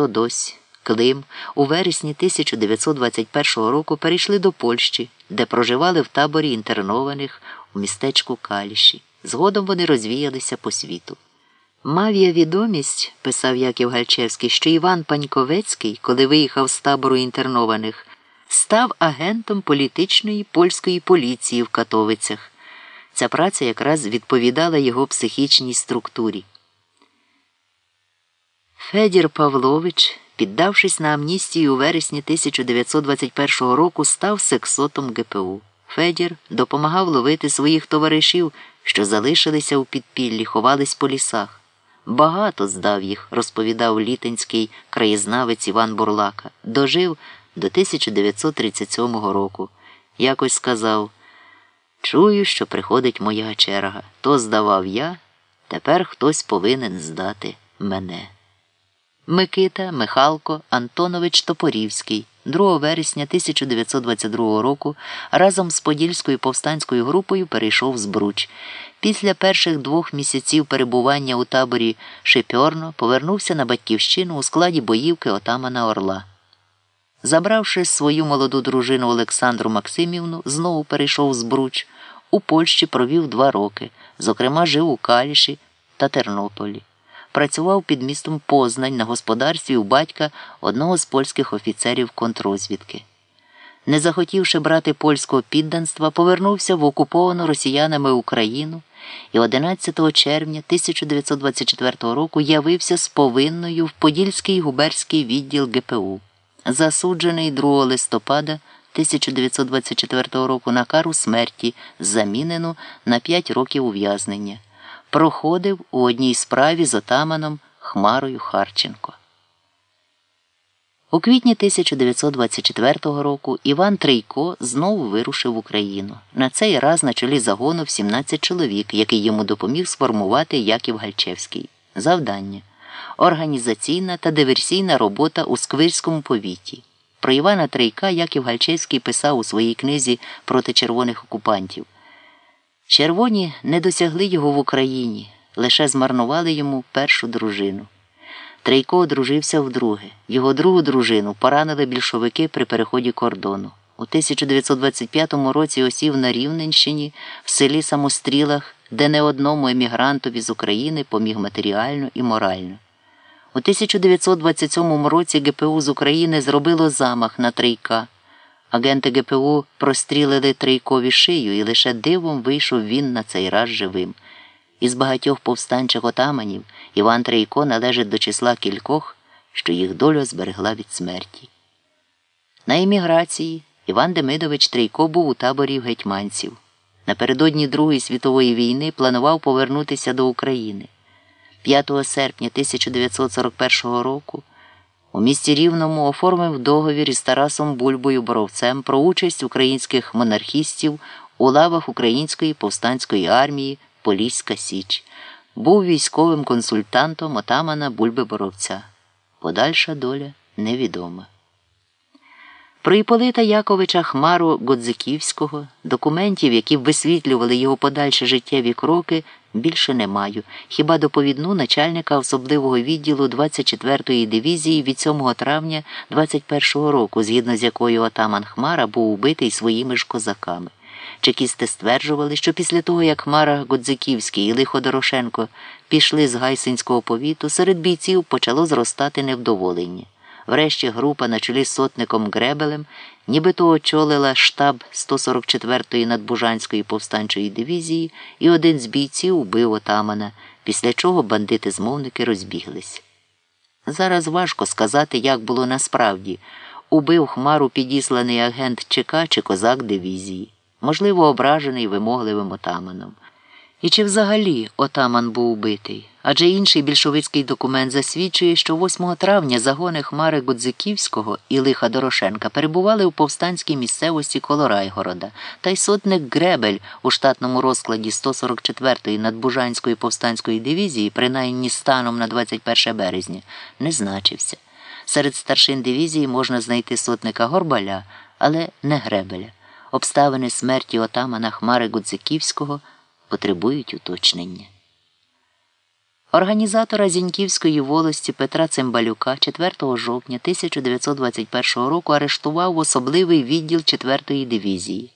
Тодось, Клим у вересні 1921 року перейшли до Польщі, де проживали в таборі інтернованих у містечку Каліші. Згодом вони розвіялися по світу. Мав я відомість, писав Яків Гальчевський, що Іван Паньковецький, коли виїхав з табору інтернованих, став агентом політичної польської поліції в Катовицях. Ця праця якраз відповідала його психічній структурі. Федір Павлович, піддавшись на амністію у вересні 1921 року, став сексотом ГПУ. Федір допомагав ловити своїх товаришів, що залишилися у підпіллі, ховались по лісах. Багато здав їх, розповідав літинський краєзнавець Іван Бурлака. Дожив до 1937 року. Якось сказав Чую, що приходить моя черга. То здавав я, тепер хтось повинен здати мене. Микита Михалко Антонович Топорівський 2 вересня 1922 року разом з Подільською повстанською групою перейшов з Бруч. Після перших двох місяців перебування у таборі Шепьорно повернувся на батьківщину у складі боївки отамана Орла. Забравши свою молоду дружину Олександру Максимівну, знову перейшов з Бруч. У Польщі провів два роки, зокрема, жив у Каліші та Тернополі. Працював під містом Познань на господарстві у батька одного з польських офіцерів контрозвідки. Не захотівши брати польського підданства, повернувся в окуповану росіянами Україну і 11 червня 1924 року явився з повинною в Подільський губерський відділ ГПУ. Засуджений 2 листопада 1924 року на кару смерті, замінену на 5 років ув'язнення. Проходив у одній справі з отаманом Хмарою Харченко. У квітні 1924 року Іван Трейко знову вирушив в Україну. На цей раз на чолі загону 17 чоловік, який йому допоміг сформувати Яків Гальчевський. Завдання організаційна та диверсійна робота у Сквирському повіті. Про Івана Трейка Яків Гальчевський писав у своїй книзі проти червоних окупантів. Червоні не досягли його в Україні, лише змарнували йому першу дружину. Трейко одружився вдруге. Його другу дружину поранили більшовики при переході кордону. У 1925 році осів на Рівненщині в селі Самострілах, де не одному емігрантові з України поміг матеріально і морально. У 1927 році ГПУ з України зробило замах на Трейка. Агенти ГПУ прострілили Трейкові шию, і лише дивом вийшов він на цей раз живим. Із багатьох повстанчих отаманів Іван Трейко належить до числа кількох, що їх доля зберегла від смерті. На еміграції Іван Демидович Трейко був у таборі гетьманців. Напередодні Другої світової війни планував повернутися до України. 5 серпня 1941 року у місті Рівному оформив договір із Тарасом Бульбою Боровцем про участь українських монархістів у лавах Української повстанської армії Поліська Січ. Був військовим консультантом отамана Бульби Боровця. Подальша доля невідома. Про Іполита Яковича Хмару Годзиківського, документів, які б висвітлювали його подальші життєві кроки, більше не маю. Хіба доповідну начальника особливого відділу 24-ї дивізії від 7 травня 21-го року, згідно з якою отаман Хмара був убитий своїми ж козаками. Чекісти стверджували, що після того, як Хмара Годзиківський і Лихо Дорошенко пішли з Гайсинського повіту, серед бійців почало зростати невдоволення. Врешті група на чолі з сотником Гребелем нібито очолила штаб 144-ї надбужанської повстанчої дивізії, і один з бійців убив отамана, після чого бандити-змовники розбіглись. Зараз важко сказати, як було насправді убив хмару підісланий агент ЧК чи козак дивізії, можливо, ображений вимогливим отаманом. І чи взагалі отаман був убитий? Адже інший більшовицький документ засвідчує, що 8 травня загони Хмари Гудзиківського і Лиха Дорошенка перебували у повстанській місцевості коло Райгорода, та й сотник Гребель у штатному розкладі 144-ї надбужанської повстанської дивізії, принаймні станом на 21 березня, не значився. Серед старшин дивізії можна знайти сотника Горбаля, але не Гребеля. Обставини смерті отамана Хмари Гудзиківського потребують уточнення. Організатора Зіньківської волості Петра Цимбалюка 4 жовтня 1921 року арештував особливий відділ 4-ї дивізії.